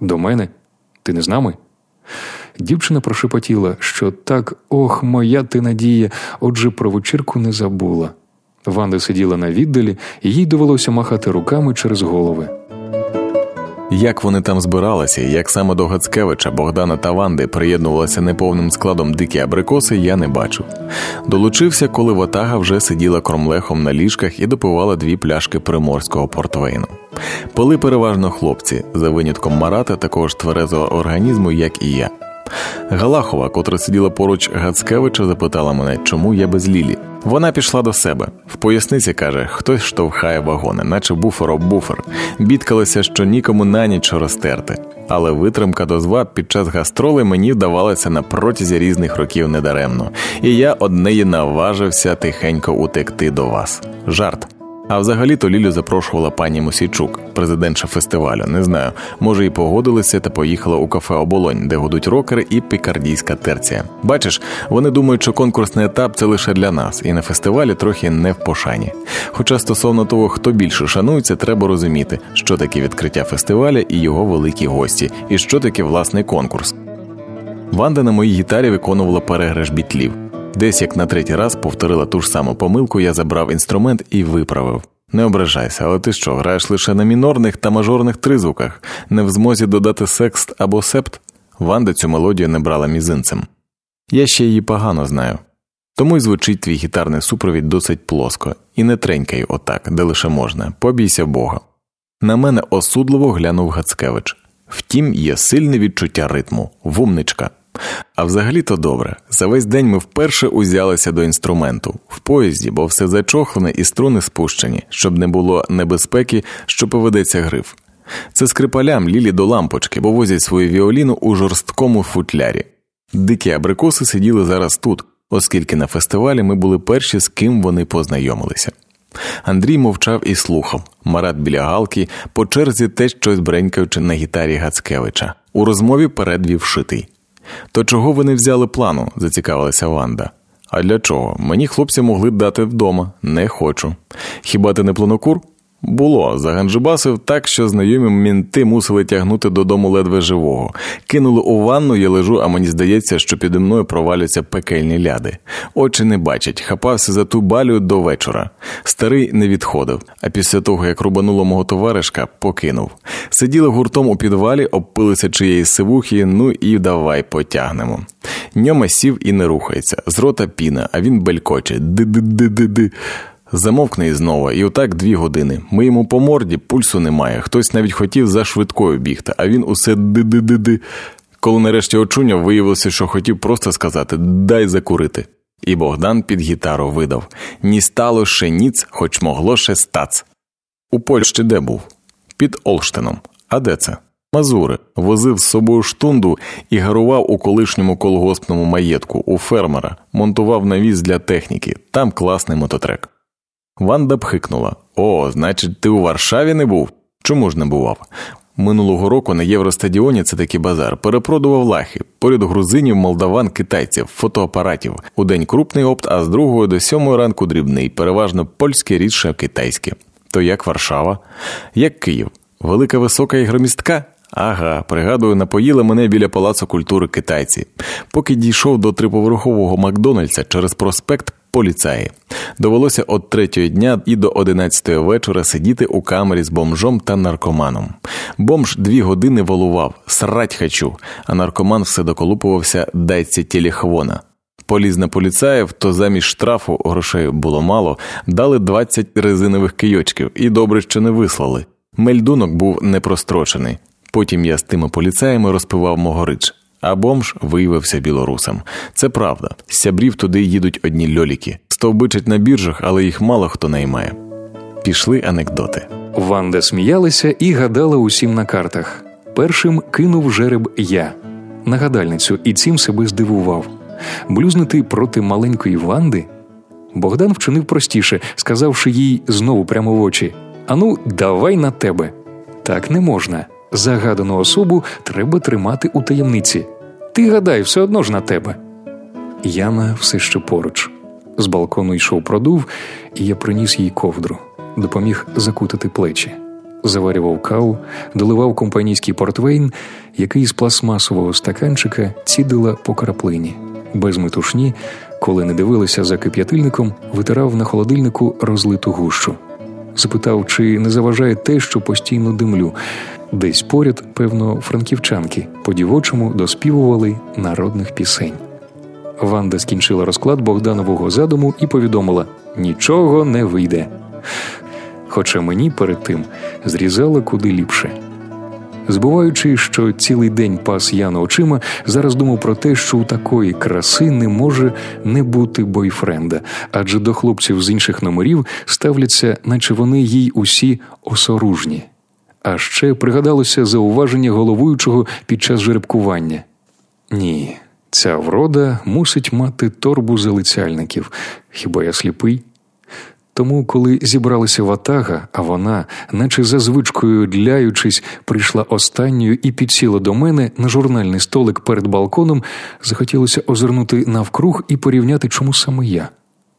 До мене? Ти не з нами? Дівчина прошепотіла, що так, ох, моя ти надія, отже, про вечірку не забула. Ванда сиділа на віддалі, і їй довелося махати руками через голови. Як вони там збиралися, як саме до Гацкевича, Богдана та Ванди приєднувалися неповним складом дикі абрикоси, я не бачив. Долучився, коли Ватага вже сиділа кромлехом на ліжках і допивала дві пляшки приморського портвейну. Пили переважно хлопці, за винятком Марата, такого ж тверезого організму, як і я. Галахова, котра сиділа поруч Гацкевича, запитала мене, чому я без Лілі. Вона пішла до себе. В поясниці каже, хтось штовхає вагони, наче буфер об буфер. Бідкалася, що нікому на ніч розтерти. Але витримка до зва під час гастроли мені вдавалася на протязі різних років недаремно, і я однеї наважився тихенько утекти до вас. Жарт. А взагалі-то Лілю запрошувала пані Мосійчук, президентша фестивалю. Не знаю, може і погодилися та поїхала у кафе Оболонь, де гудуть рокери і пікардійська терція. Бачиш, вони думають, що конкурсний етап це лише для нас, і на фестивалі трохи не в пошані. Хоча стосовно того, хто більше шанується, треба розуміти, що таке відкриття фестиваля і його великі гості, і що таке власний конкурс. Ванда на моїй гітарі виконувала переграш бітлів. Десь як на третій раз повторила ту ж саму помилку, я забрав інструмент і виправив. Не ображайся, але ти що, граєш лише на мінорних та мажорних тризвуках, не в змозі додати секст або септ? Ванда цю мелодію не брала мізинцем. Я ще її погано знаю. Тому й звучить твій гітарний супровід досить плоско, і не тренькай отак, де лише можна, побійся Бога. На мене осудливо глянув Гацкевич. Втім, є сильне відчуття ритму, вумничка. А взагалі-то добре. За весь день ми вперше узялися до інструменту в поїзді, бо все зачохлене і струни спущені, щоб не було небезпеки, що поведеться гриф. Це скрипалям лілі до лампочки, бо возять свою віоліну у жорсткому футлярі. Дикі абрикоси сиділи зараз тут, оскільки на фестивалі ми були перші, з ким вони познайомилися. Андрій мовчав і слухав Марат біля галки, по черзі те щось бренькаючи на гітарі Гацкевича. У розмові передвів шитий. То чого ви не взяли плану? зацікавилася Ванда. А для чого? Мені хлопці могли дати вдома. Не хочу. Хіба ти не планокур? Було, заганджибасив так, що знайомі мінти мусили тягнути додому ледве живого. Кинули у ванну, я лежу, а мені здається, що піді мною проваляться пекельні ляди. Очі не бачать, хапався за ту балю до вечора. Старий не відходив, а після того, як рубануло мого товаришка, покинув. Сиділи гуртом у підвалі, обпилися чиєїсь сивухи, ну і давай потягнемо. Ньома сів і не рухається, з рота піна, а він белькоче. Ди-ди-ди-ди-ди. Замовкне і знову, і отак дві години. Ми йому по морді, пульсу немає. Хтось навіть хотів за швидкою бігти, а він усе ди-ди-ди-ди. Коли нарешті очуняв, виявилося, що хотів просто сказати дай закурити. І Богдан під гітару видав ні стало ще ніц, хоч могло ще стац. У Польщі де був? Під Олштином. А де це? Мазури возив з собою штунду і гарував у колишньому колгоспному маєтку у фермера, монтував навіз для техніки. Там класний мототрек. Ванда пхикнула О, значить, ти у Варшаві не був? Чому ж не бував? Минулого року на Євростадіоні це такий базар перепродував лахи, поряд грузинів, молдаван, китайців, фотоапаратів. У день крупний опт, а з другої до сьомої ранку дрібний, переважно польське, рідше китайське. То як Варшава, як Київ, велика висока і громістка? Ага, пригадую, напоїли мене біля палацу культури китайці. Поки дійшов до триповерхового Макдональдса через проспект поліцаї. Довелося от третього дня і до одинадцятої вечора сидіти у камері з бомжом та наркоманом. Бомж дві години волував, срать хочу, а наркоман все доколупувався дайці телехвона. Поліз на поліцаїв, то замість штрафу грошей було мало, дали 20 резинових кийочків і добре, що не вислали. Мельдунок був непрострочений. Потім я з тими поліцаями розпивав могорич, а бомж виявився білорусом. Це правда. З сябрів туди їдуть одні льоліки, стовбичать на біржах, але їх мало хто наймає. Пішли анекдоти. Ванда сміялася і гадала усім на картах. Першим кинув жереб я на гадальницю і цим себе здивував. Блюзнути проти маленької Ванди. Богдан вчинив простіше, сказавши їй знову прямо в очі: Ану, давай на тебе. Так не можна. Загадану особу треба тримати у таємниці. Ти гадай, все одно ж на тебе. Яна все ще поруч. З балкону йшов продув, і я приніс їй ковдру, допоміг закутати плечі. заварював каву, доливав компанійський портвейн, який з пластмасового стаканчика цідила по краплині. Без метушні, коли не дивилися за кип'ятильником, витирав на холодильнику розлиту гущу. Запитав, чи не заважає те, що постійно димлю. Десь поряд, певно, франківчанки по дівочому доспівували народних пісень. Ванда скінчила розклад Богданового задуму і повідомила: нічого не вийде. Хоча мені перед тим зрізала куди ліпше. Збуваючи, що цілий день пас Яну очима, зараз думав про те, що у такої краси не може не бути бойфренда, адже до хлопців з інших номерів ставляться, наче вони їй усі осоружні. А ще пригадалося зауваження головуючого під час жеребкування. Ні, ця врода мусить мати торбу залицяльників. Хіба я сліпий? Тому, коли зібралися ватага, а вона, наче за звичкою дляючись, прийшла останньою і підсіла до мене на журнальний столик перед балконом, захотілося озирнути навкруг і порівняти, чому саме я.